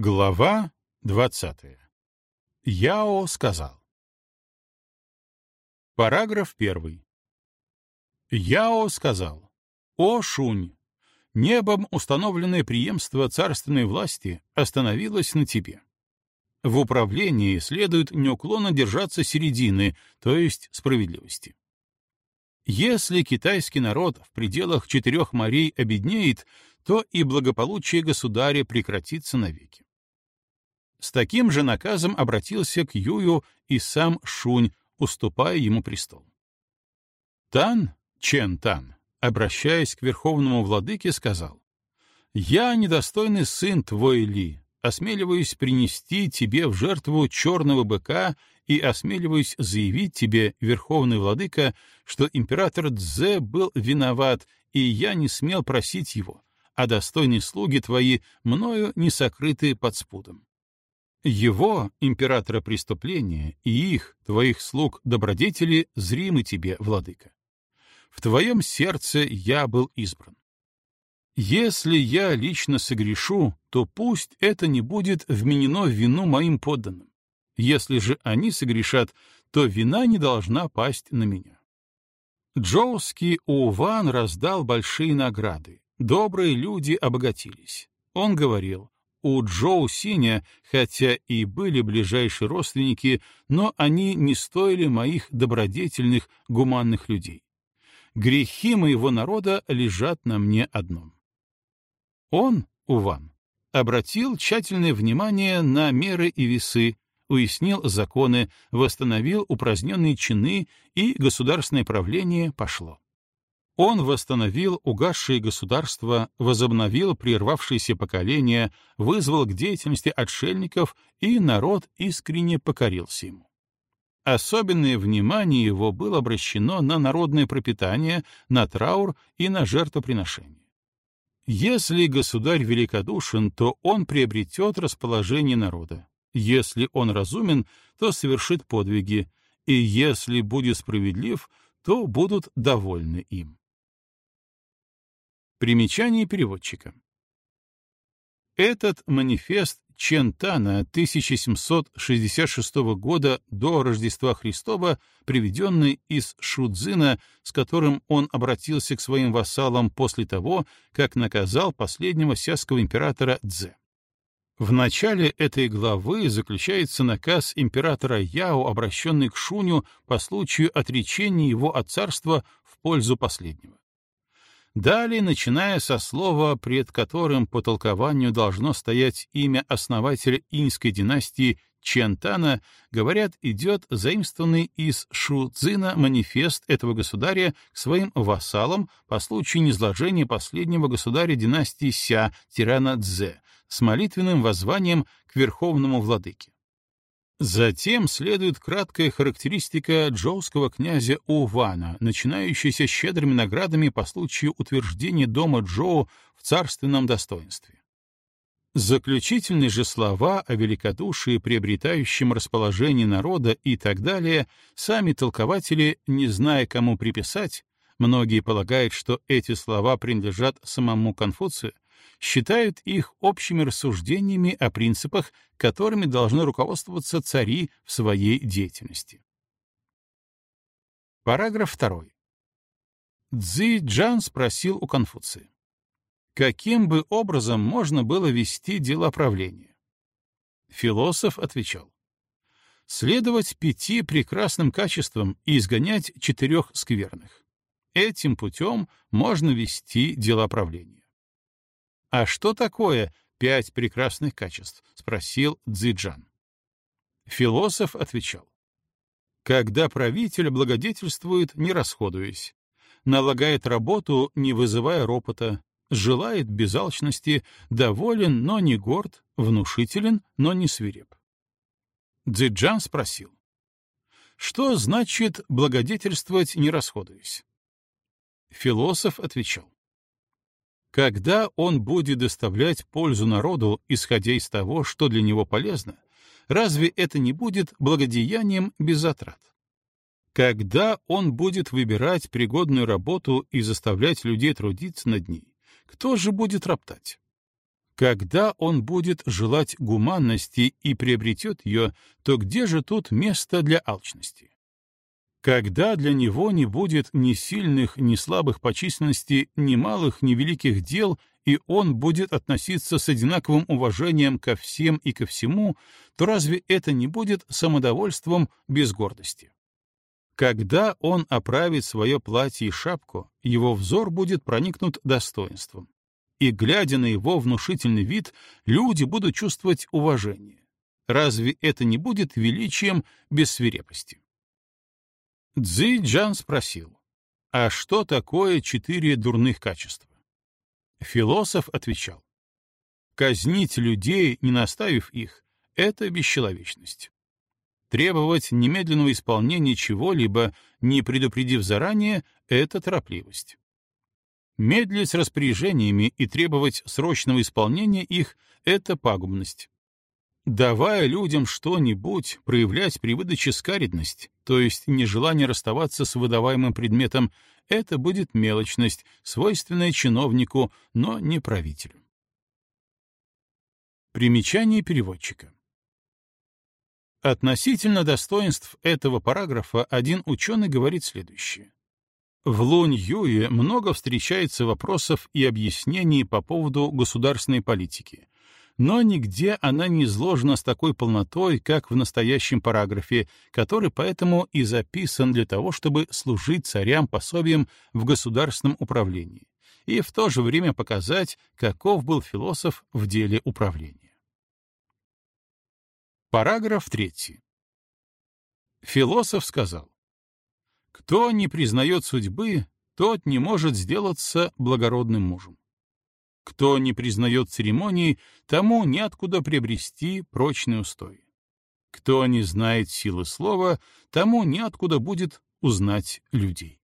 Глава двадцатая. Яо сказал. Параграф первый. Яо сказал. О, Шунь, небом установленное преемство царственной власти остановилось на тебе. В управлении следует неуклонно держаться середины, то есть справедливости. Если китайский народ в пределах четырех морей обеднеет, то и благополучие государя прекратится навеки. С таким же наказом обратился к Юю и сам Шунь, уступая ему престол. Тан, Чен Тан, обращаясь к верховному владыке, сказал, «Я недостойный сын твой Ли, осмеливаюсь принести тебе в жертву черного быка и осмеливаюсь заявить тебе, верховный владыка, что император Дзе был виноват, и я не смел просить его, а достойные слуги твои мною не сокрыты под спудом. Его, императора преступления, и их, твоих слуг добродетели, зримы тебе, владыка. В твоем сердце я был избран. Если я лично согрешу, то пусть это не будет вменено в вину моим подданным. Если же они согрешат, то вина не должна пасть на меня. Джоуский Уван раздал большие награды. Добрые люди обогатились. Он говорил, у Джоу Синя, хотя и были ближайшие родственники, но они не стоили моих добродетельных, гуманных людей. Грехи моего народа лежат на мне одном. Он, Уван, обратил тщательное внимание на меры и весы, уяснил законы, восстановил упраздненные чины, и государственное правление пошло. Он восстановил угасшие государства, возобновил прервавшиеся поколения, вызвал к деятельности отшельников, и народ искренне покорился ему. Особенное внимание его было обращено на народное пропитание, на траур и на жертвоприношение. Если государь великодушен, то он приобретет расположение народа. Если он разумен, то совершит подвиги, и если будет справедлив, то будут довольны им. Примечание переводчика. Этот манифест Чентана 1766 года до Рождества Христова, приведенный из Шудзина, с которым он обратился к своим вассалам после того, как наказал последнего сяского императора Дзе. В начале этой главы заключается наказ императора Яо, обращенный к Шуню по случаю отречения его от царства в пользу последнего. Далее, начиная со слова, пред которым по толкованию должно стоять имя основателя иньской династии Чентана, говорят, идет заимствованный из Шуцзина манифест этого государя к своим вассалам по случаю низложения последнего государя династии Ся, тирана Цзэ, с молитвенным воззванием к верховному владыке. Затем следует краткая характеристика джоуского князя Увана, начинающаяся щедрыми наградами по случаю утверждения дома Джоу в царственном достоинстве. Заключительные же слова о великодушии, приобретающем расположение народа и так далее, сами толкователи, не зная, кому приписать, многие полагают, что эти слова принадлежат самому Конфуцию, считают их общими рассуждениями о принципах, которыми должны руководствоваться цари в своей деятельности. Параграф 2. Цзи Джан спросил у Конфуция, каким бы образом можно было вести дела правления? Философ отвечал, следовать пяти прекрасным качествам и изгонять четырех скверных. Этим путем можно вести дела правления. «А что такое пять прекрасных качеств?» — спросил Цзиджан. Философ отвечал. «Когда правитель благодетельствует, не расходуясь, налагает работу, не вызывая ропота, желает безалчности, доволен, но не горд, внушителен, но не свиреп». Цзиджан спросил. «Что значит благодетельствовать, не расходуясь?» Философ отвечал. Когда он будет доставлять пользу народу, исходя из того, что для него полезно, разве это не будет благодеянием без затрат? Когда он будет выбирать пригодную работу и заставлять людей трудиться над ней, кто же будет роптать? Когда он будет желать гуманности и приобретет ее, то где же тут место для алчности? Когда для него не будет ни сильных, ни слабых по численности, ни малых, ни великих дел, и он будет относиться с одинаковым уважением ко всем и ко всему, то разве это не будет самодовольством без гордости? Когда он оправит свое платье и шапку, его взор будет проникнут достоинством. И, глядя на его внушительный вид, люди будут чувствовать уважение. Разве это не будет величием без свирепости? Цзи Джан спросил, а что такое четыре дурных качества? Философ отвечал, казнить людей, не наставив их, — это бесчеловечность. Требовать немедленного исполнения чего-либо, не предупредив заранее, — это торопливость. Медлить с распоряжениями и требовать срочного исполнения их — это пагубность. Давая людям что-нибудь, проявлять при выдаче скаридность, то есть нежелание расставаться с выдаваемым предметом, это будет мелочность, свойственная чиновнику, но не правителю. Примечание переводчика. Относительно достоинств этого параграфа один ученый говорит следующее. В Лунь-Юе много встречается вопросов и объяснений по поводу государственной политики, но нигде она не изложена с такой полнотой, как в настоящем параграфе, который поэтому и записан для того, чтобы служить царям пособием в государственном управлении и в то же время показать, каков был философ в деле управления. Параграф 3. Философ сказал, «Кто не признает судьбы, тот не может сделаться благородным мужем. Кто не признает церемонии, тому неоткуда приобрести прочный устой. Кто не знает силы слова, тому неоткуда будет узнать людей».